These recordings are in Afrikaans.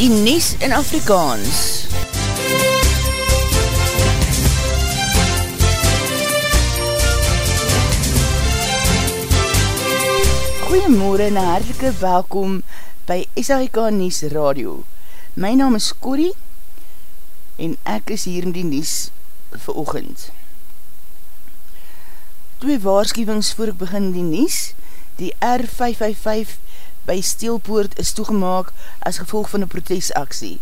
die Nies in Afrikaans. Goeiemorgen en hartelike welkom by SHK Nies Radio. My naam is Corrie en ek is hier in die Nies vir oogend. Twee waarschuwings voor ek begin die Nies, die R555 by Steelpoort is toegemaak as gevolg van een protesaksie.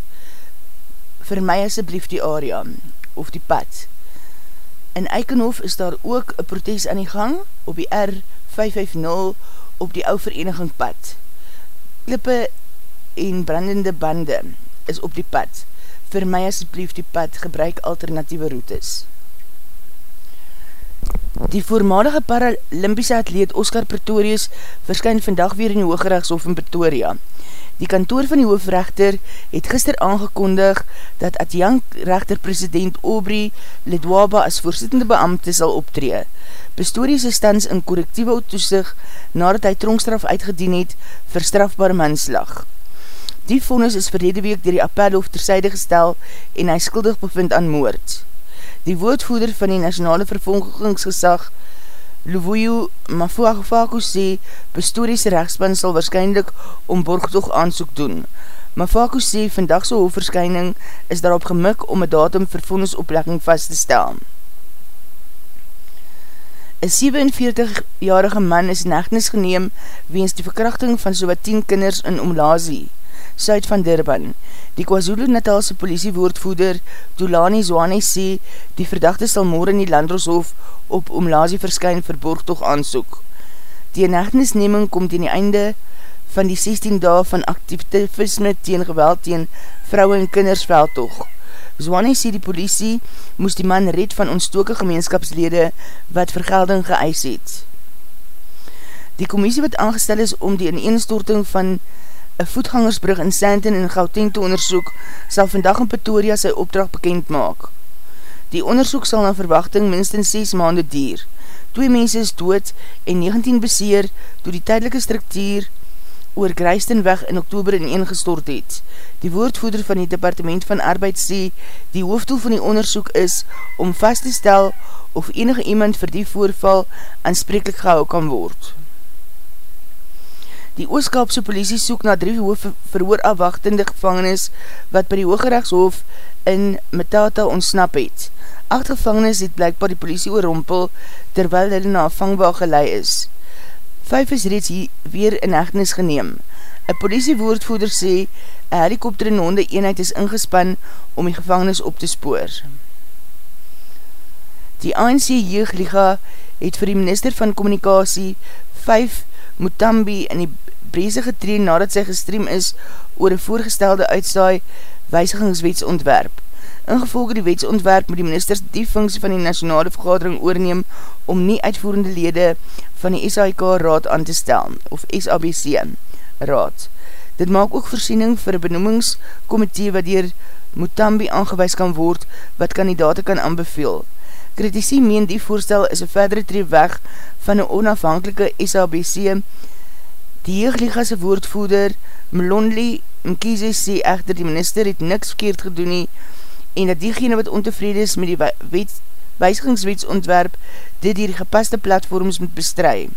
Vir my asjeblief die area, of die pad. In Eikenhof is daar ook een protest aan die gang op die R550 op die ou vereniging pad. Klippe en brandende bande is op die pad. Vir my asjeblief die pad gebruik alternatieve routes. Die voormalige Paralympische atleet Oscar Pretorius verskyn vandag weer in die Hooggerechtshof in Pretoria. Die kantoor van die hoofrechter het gister aangekondig dat adjankrechter president Aubrey Ledwaba as voorzittende beambte sal optree. Pistorius is stans in correctieve toesig nadat hy tronkstraf uitgedien het vir strafbare manslag. Die vonnis is verlede week dier die appelhof terzijde gestel en hy skuldig bevind aan moord. Die woordvoeder van die nationale vervolgingsgesag, Luvuyo Mafuafaku sê, Pistoriese rechtspan sal waarschijnlijk om borgtoog aansoek doen. Mafaku sê, vandagse hoofverskyning is daarop gemik om een datum vir vonnisoplegging vast te stel. Een 47-jarige man is in echtenis geneem weens die verkrachting van so wat 10 kinders in Omlazie. Suid van Durban. Die KwaZulu-Natalse politiewoordvoeder Tulani Zwane sê die verdachte sal morgen in die Landroshof op Omlazie verskyn vir borgtoog aansoek. Die inhechtenisneming komt in die einde van die 16 dae van activisme teen geweld teen vrouwe en kinders veldtoog. Zwane sê die politie moes die man red van ontstoke gemeenskapslede wat vergelding geëis het. Die commissie wat aangestel is om die ineenstorting van een voetgangersbrug in Sandton in Gauteng te onderzoek, sal vandag in Pretoria sy opdracht bekend maak. Die onderzoek sal na verwachting minstens 6 maande dier. Twee mense is dood en 19 beseer door die tydelike structuur oor Grijstenweg in oktober in eengestort het. Die woordvoeder van die departement van arbeid sê, die hoofddoel van die onderzoek is om vast te stel of enige iemand vir die voorval aansprekelijk gehou kan word. Die Ooskaapse politie soek na drie hoof verhoorafwachtende gevangenis wat by die Hooggerechtshof in Metata ontsnap het. Acht gevangenis het blijkbaar die politie oorrompel terwyl hulle na vangbaar gelei is. Vijf is reeds hier weer in echtenis geneem. Een politiewoordvoerder sê, een helikopter en honde eenheid is ingespan om die gevangenis op te spoor. Die ANC Jeugliga het vir die minister van communicatie 5 Mutambi in die breze getreen nadat sy gestream is oor een voorgestelde uitsaai weisigingswetsontwerp. Ingevolge die wetsontwerp moet die ministers die funksie van die nationale vergadering oorneem om nie uitvoerende lede van die SAIK raad aan te stel, of SABC raad. Dit maak ook voorsiening vir een benoemingskomitee wat dier Mutambi aangewees kan word wat kandidaten kan aanbeveel. Kritisie meen die voorstel is een verdere tree weg van een onafhankelike SABC Die Heegliga's woordvoeder Mlonli Mkize sê echter die minister het niks verkeerd gedoen nie en dat diegene wat ontevrede is met die wet, weisigingswetsontwerp dit die gepaste platforms moet bestry.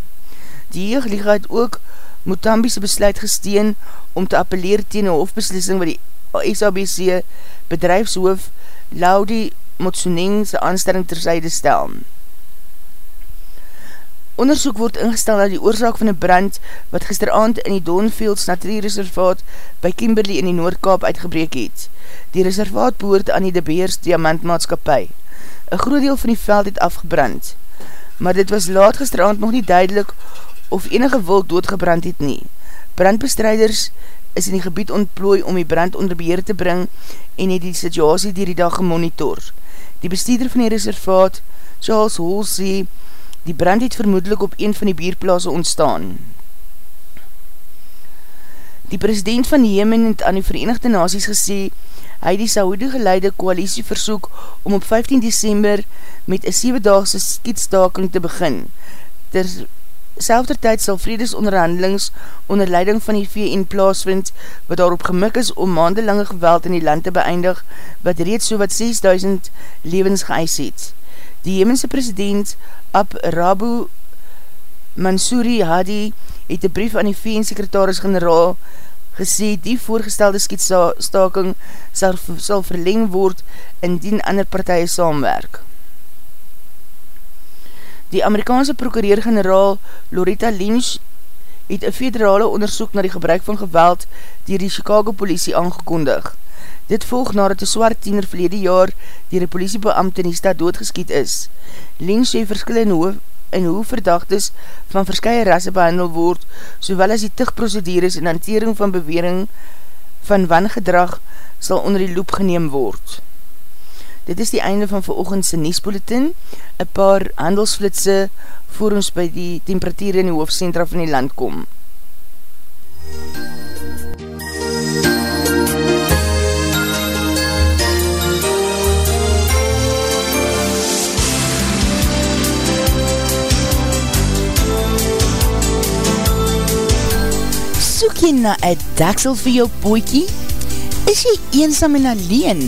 Die Heegliga het ook Motambiese besluit gesteen om te appeleer teen een hofbeslissing wat die SABC bedrijfshoof Laudi Motsuneng sy aanstelling terzijde stel. Onderzoek word ingestel na die oorzaak van een brand wat gisteravond in die Donfields Naturiereservaat by Kimberley in die Noordkaap uitgebreek het. Die reservaat behoort aan die De Beers Diamantmaatskapie. Een groot deel van die veld het afgebrand, maar dit was laat gisteravond nog nie duidelik of enige wolk doodgebrand het nie. Brandbestrijders is in die gebied ontplooi om die brand onder beheer te bring en het die situasie dier die dag gemonitor. Die bestuurder van die reservaat, Charles Hall, sê, Die brand het vermoedelijk op een van die bierplaase ontstaan. Die president van Jemen het aan die Verenigde Naties gesê, hy die Saoedi geleide koalisie versoek om op 15 december met een 7-daagse skietstaking te begin, ter selfde tyd sal vredesonderhandelings onder leiding van die VN plaasvind, wat daarop gemik is om maandelange geweld in die land te beëindig, wat reeds so wat 6000 levens geëis het. Die Jemense president Ab Rabu Mansouri Hadi het een brief aan die VN-sekretaris-generaal gesê die voorgestelde skietstaking sal, sal verleng word indien ander partije saamwerk. Die Amerikaanse prokureer-generaal Loretta Lynch het een federale onderzoek na die gebruik van geweld dier die Chicago politie aangekondig. Dit volg nadat die swart tiener verlede jaar dier die politiebeamte in die stad doodgeskiet is. Lynch sê verskil in hoe, in hoe verdachtes van verskye rasse behandel word, sowel as die tigprocedures en hantering van bewering van wangedrag sal onder die loop geneem word. Dit is die einde van veroogendse Niesbulletin, een paar handelsflitse voor ons by die temperatuur in die hoofdcentra van die land kom. Soek jy na een daksel vir jou poekie? Is jy eensam en alleen?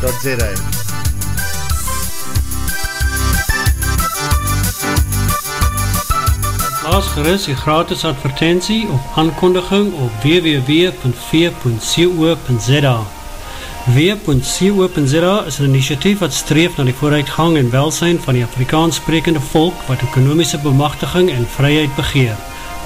www.rsg.co.za Plaas gerust die gratis advertentie of aankondiging op www.v.co.za W.co.za is een initiatief wat streef na die vooruitgang en welsijn van die Afrikaans sprekende volk wat ekonomische bemachtiging en vryheid begeer,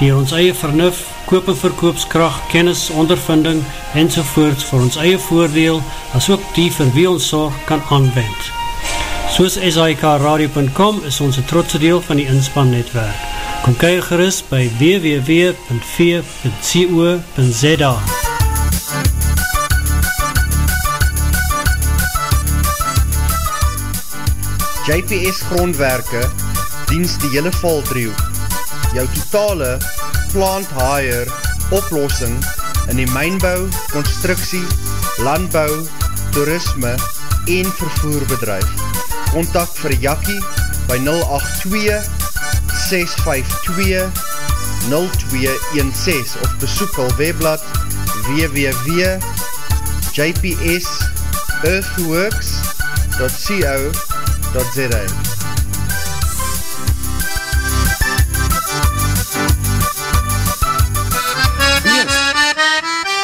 die ons eie vernuf, koop en verkoopskracht, kennis, ondervinding en sovoorts vir ons eie voordeel as ook die vir wie ons zorg kan aanwend. Soos SIKRadio.com is ons een trotse deel van die inspannetwerk. Kom kyk gerust by www.v.co.za JPS grondwerke diens die hele valdriehoek jou totale plant hire oplossing in die mijnbouw, constructie, landbou, toerisme en vervoerbedrijf. Contact vir Jakkie by 082 652 0216 of besoek al webblad www.jpsearthworks.co.za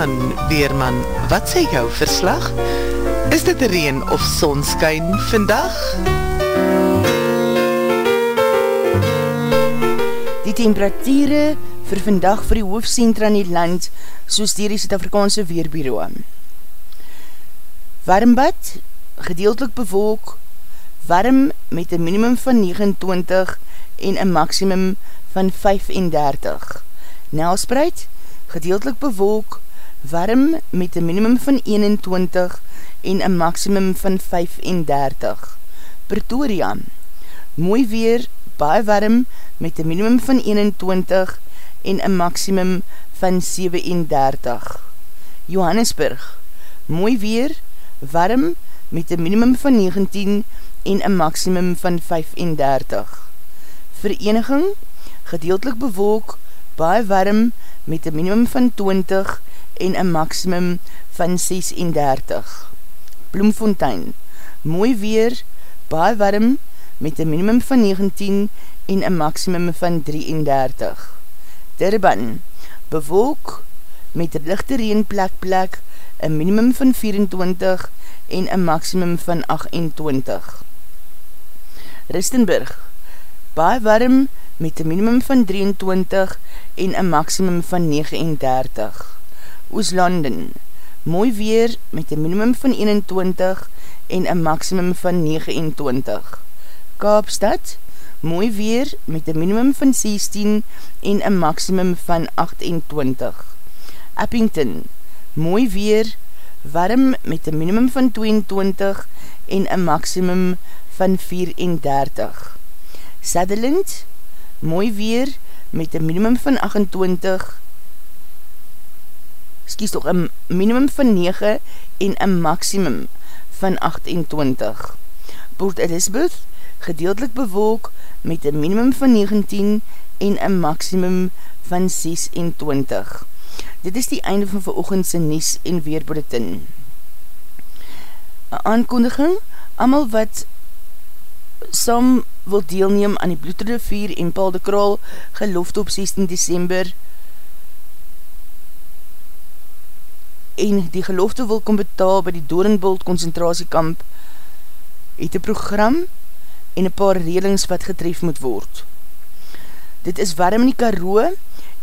Weerman, Weerman, wat sê jou verslag? Is dit reen of sonskyn vandag? Die temperatuurde vir vandag vir die hoofdcentra in die land, soos dier die Zuid-Afrikaanse Weerbureau. Warmbad, gedeeltelik bewolk, warm met een minimum van 29 en een maximum van 35. Nelspreid, gedeeltelik bewolk, warm met een minimum van 21 en een maximum van 35. Pretoria, mooi weer, baie warm met een minimum van 21 en een maximum van 37. Johannesburg, mooi weer, warm met een minimum van 19 en een maximum van 35. Vereniging, gedeeltelik bewolk, baie warm met een minimum van 20 en een maximum van 36. Bloemfontein, mooi weer, baie warm met een minimum van 19 en een maximum van 33. Durban, bewolk met een lichte reenplek plek, een minimum van 24 en een maximum van 28. Ristenburg, baie warm met een minimum van 23 en een maximum van 39. Ooslanden, mooi weer met een minimum van 21 en een maximum van 29. Kaapstad, mooi weer met een minimum van 16 en een maximum van 28. Eppington, mooi weer, warm met een minimum van 22 en een maximum van 34. Sutherland, mooi weer met een minimum van 28, skies toch een minimum van 9 en een maximum van 28. Port Elizabeth, gedeeltelik bewolk met een minimum van 19 en een maximum van 26. Dit is die einde van veroogendse Nies en Weerbulletin. Een aankondiging, amal wat saam wil deelneem aan die Bloedrivier en Paul de Kraal gelofte op 16 december en die gelofte wil kom betaal by die Dorenbult concentratiekamp het een program en een paar redings wat getref moet word. Dit is warm in die karoo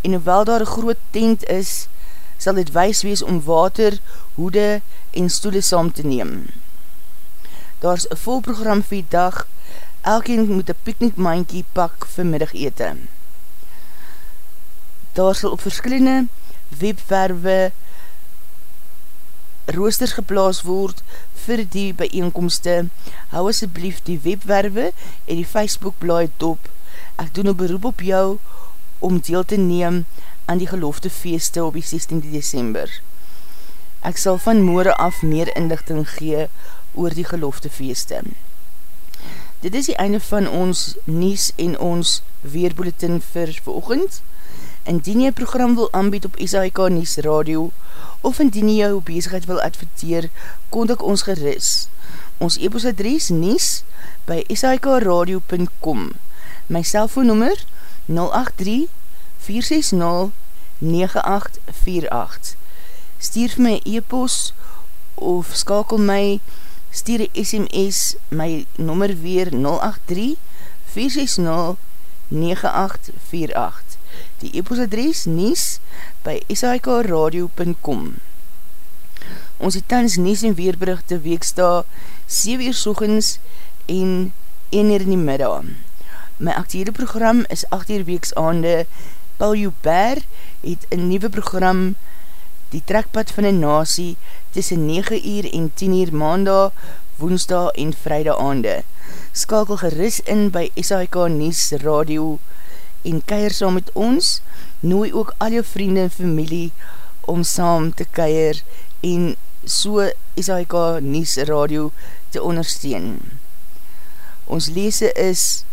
en hoewel daar een groot tent is, sal dit wees wees om water, hoede en stoele saam te neem. Daar is een vol program vir die dag elkeen moet een piknikmankie pak vir middag eten. Daar sal op verskillende webwerwe roosters geplaas word vir die bijeenkomste. Hou asjeblief die webwerwe en die Facebook blaai top. Ek doen een beroep op jou om deel te neem aan die gelofte feeste op die 16 december. Ek sal van moore af meer inlichting gee oor die geloftefeeste. Dit is die einde van ons Nies en ons Weerbulletin vir verochend. Indien jy program wil aanbied op SAIK Nies Radio of indien jy jou bezigheid wil adverteer, kontak ons geris. Ons e-post adres Nies by sikradio.com My cellfoonnummer 083-460-9848 Stuur my e-post of skakel my stuur die SMS my nommer weer 083-460-9848 Die e-post adres Nies by sikradio.com Ons het tans Nies en Weerberichte weeksta 7 uur soegens en 1 uur in die middag. My actiere program is 8 uur weeks aande. Paul Joubert het een nieuwe program Die Trekpad van die Nasie tussen 9 uur en 10 uur maandag, woensdag en vrijdag aande. Skakel geris in by SHK Nies Radio en keir saam met ons, nooi ook al jou vriende en familie om saam te keir en so SHK Nies Radio te ondersteun. Ons lese is,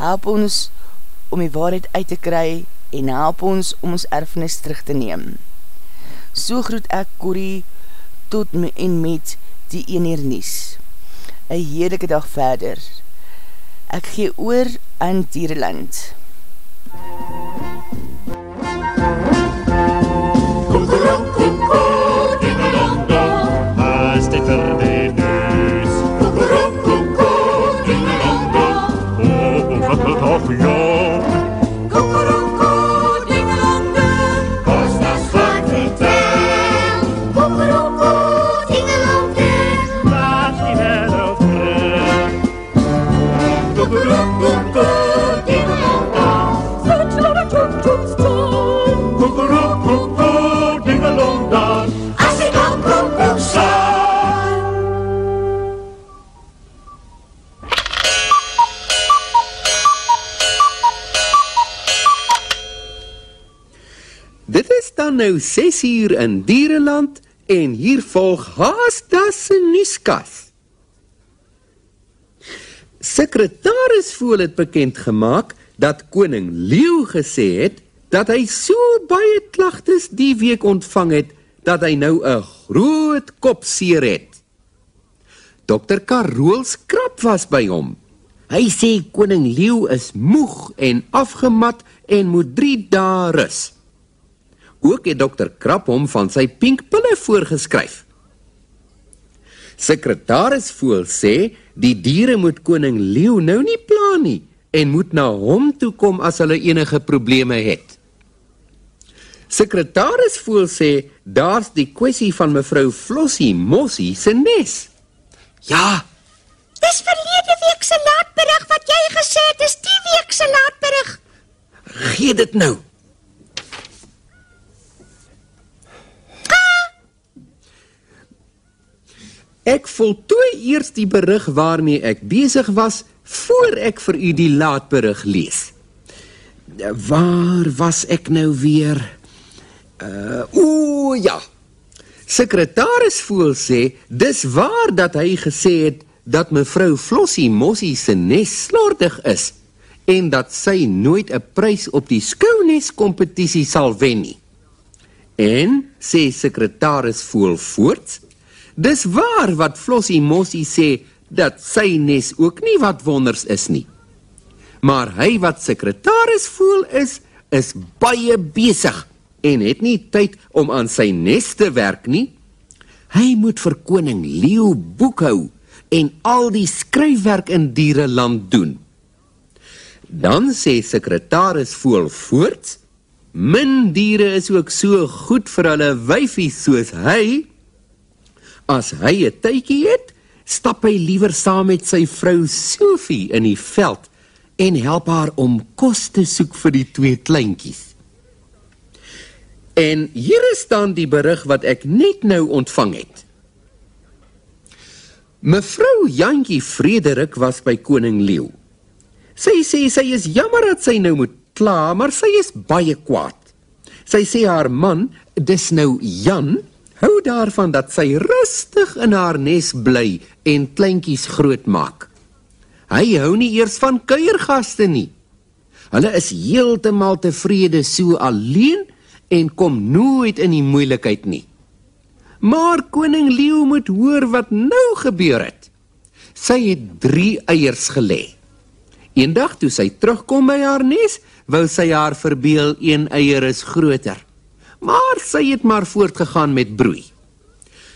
help ons om die waarheid uit te kry en help ons om ons erfenis terug te neem. So groet ek Corrie tot me en met die eener Nies. Een heerlijke dag verder. Ek gee oor aan Diereland. Dit nou 6 uur in Dierenland en hier volg Haastas se nuuskas. Sekretaris Voel het bekend gemaak dat koning Leeu gesê het dat hy so baie klagtes die week ontvang het dat hy nou 'n groot kopseer het. Dr. Karol Skrap was by hom. Hy sê koning Leeu is moeg en afgemat en moet 3 dae rus. Ook het dokter Krap hom van sy pinkpille voorgeskryf. Sekretaris Voel sê die diere moet koning Leeu nou nie pla nie en moet na hom toe kom as hulle enige probleme het. Sekretaris Voel sê daar's die kwessie van mevrou Flossie Mossie se nes. Ja, Dis verlede week se laatberig wat jy gesê het, is die week se laatberig. gee dit nou. Ek voltooi eers die berig waarmee ek besig was voor ek vir u die laatberig lees. Waar was ek nou weer? Uh o ja. Sekretaris Voel sê dis waar dat hy gesê het dat mevrou Flossie Mossie se nes slordig is en dat sy nooit 'n prys op die skounes kompetisie sal wen nie. En sê sekretaris Voel voort, dis waar wat Flossie Mossie sê dat sy nes ook nie wat wonders is nie. Maar hy wat sekretaris voel is, is baie besig en het nie tyd om aan sy nes te werk nie. Hy moet vir koning Leo boekhou en al die skryfwerk in diereland doen. Dan sê sekretaris voel voort, min diere is ook so goed vir hulle wyfies soos hy. As hy 'n tydjie het, stap hy liewer saam met sy vrou Sophie in die veld en help haar om kos te soek vir die twee kleintjies. En hier is dan die berig wat ek net nou ontvang het. Mevrou Jantjie Frederik was by koning Leeu. Sy sê sy is jammer dat sy nou moet kla, maar sy is baie kwaad. Sy sê haar man, dis nou Jan, hou daarvan dat sy rustig in haar nes bly en kleintjies groot maak. Hy hou nie eers van kuiergaste nie. Hulle is heeltemal tevrede so alleen en kom nooit in die moeilikheid nie. Maar koning Leeu moet hoor wat nou gebeur het. Sy het 3 eiers gelê. Eendag toe sy terugkom by haar nes, wou sy haar verbeel een eier is groter. Maar sy het maar voortgegaan met broei.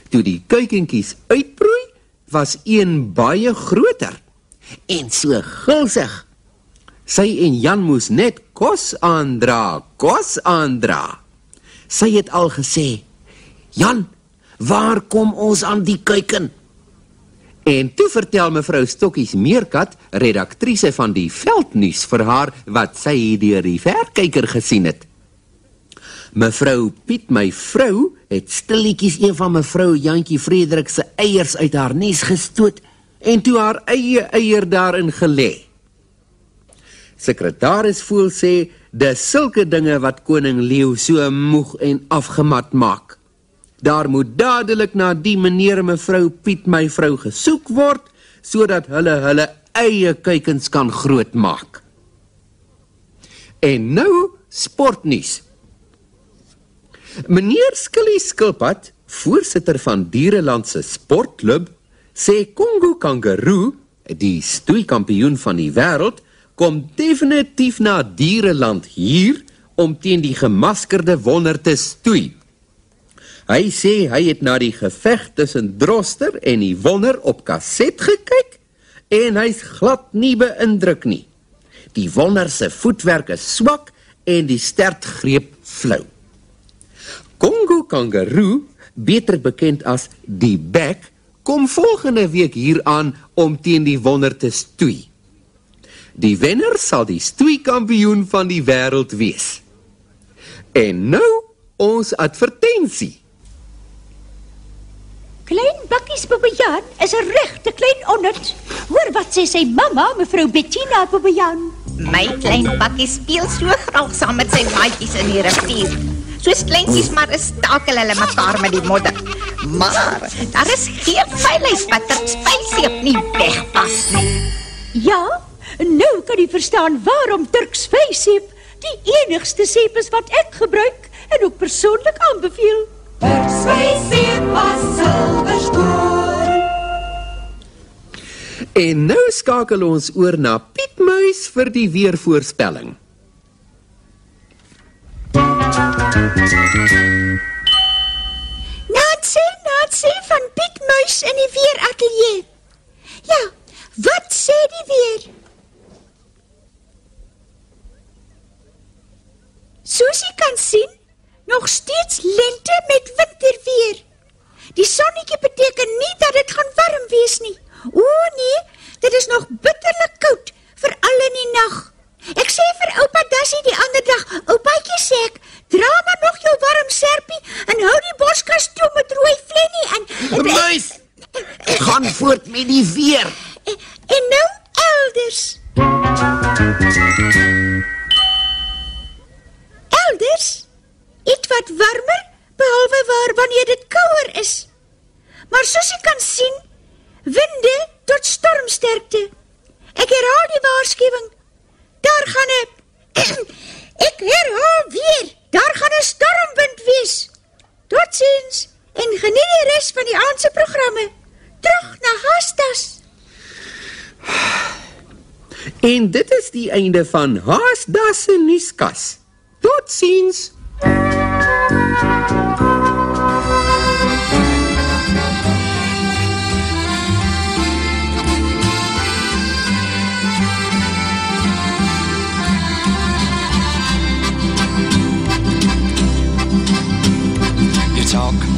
Toe die kuikentjies uitbroei, was een baie groter en so gulsig. Sy en Jan moes net kos aandra, kos aandra. Sy het al gesê: "Jan, waar kom ons aan die kuiken?" En toe vertel mevrou Stokkies Meerkat, redaktrise van die Veldnuus vir haar wat sy deur die verkyker gesien het. Mevrou Piet, my vrou, het stilletjies een van mevrou Jantjie Frederik se eiers uit haar nes gestoot en toe haar eie eier daarin gelê. Sekretaris voel sê dis sulke dinge wat koning leeu so moeg en afgemat maak. Daar moet dadelik na die meneer mevrou Piet my vrou gesoek word sodat hulle hulle eie kuikens kan grootmaak. En nou sportnuus. Meneer Skilly Skilpad, voorsitter van Diereland se sportklub, sê Kongo Kangaroo, die stoeikampioen van die wêreld, kom definitief na Diereland hier om teen die gemaskerde wonder te stoei. Hy sê hy het na die geveg tussen Droster en die wonder op kaset gekyk en hy's glad nie beïndruk nie. Die wonder se voetwerk is swak en die stertgreep flou. Kongo Kangaroo, beter bekend as die Bek, kom volgende week hier aan om teen die wonder te stoei. Die wenner sal die stoeikampioen van die wêreld wees. En nou ons advertensie. Klein bakkies Bobbejaan is 'n regte klein onnut. Hoor wat sê sy mamma, mevrou Bettina Bobbejaan. My klein bakkie speel so graag saam met sy maatjies in die rivier. Soos kleintjies maar is stakel hulle mekaar met die modder. Maar daar is geen veilig wat ter spyseep nie wegpas nie. Ja, nou kan jy verstaan waarom Turks vyseep die enigste seep is wat ek gebruik en ook persoonlik aanbeveel. Turks vyseep was silverskoor. En nou skakel ons oor na Piet Muis vir die weervoorspelling. Natsie, Natsie van Piet Muis in die weeratelier. Ja, wat sê die weer? Jy kan sien, nog steeds lente met winterweer. Die sonnetjie beteken nie dat dit gaan warm wees nie. O nee, dit is nog en geniet die res van die aand se programme. Terug na Haastas. En dit is die einde van Haasdas se nuuskas. Totsiens. You talk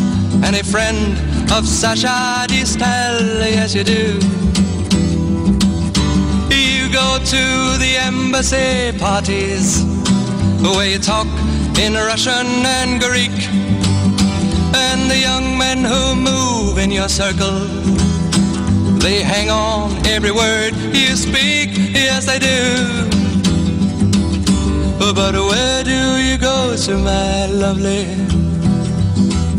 and a friend of Sasha Distel, yes you do. You go to the embassy parties where you talk in Russian and Greek, and the young men who move in your circle, they hang on every word you speak, yes they do. But where do you go to, my lovely?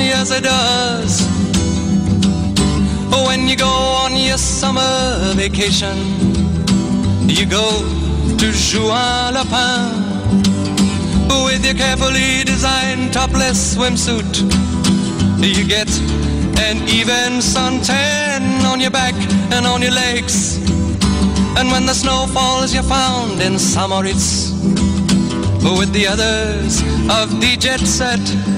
yes it does. When you go on your summer vacation, you go to Juan Lapin with your carefully designed topless swimsuit. You get an even suntan on your back and on your legs. And when the snow falls, you're found in Samoritz with the others of the jet set.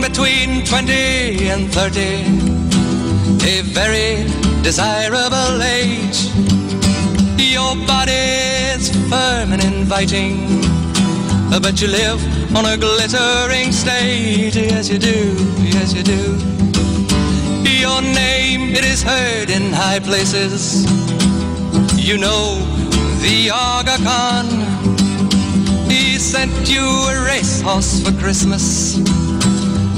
Between 20 and 30, a very desirable age. Your body's firm and inviting, but you live on a glittering stage, yes you do, yes you do. Your name, it is heard in high places. You know the Aga Khan. He sent you a racehorse for Christmas,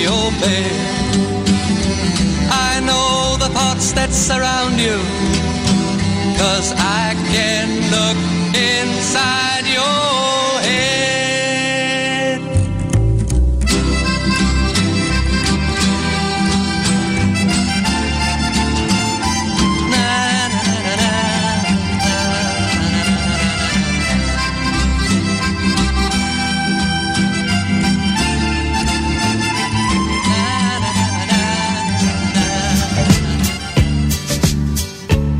your bed. I know the thoughts that surround you, cause I can look inside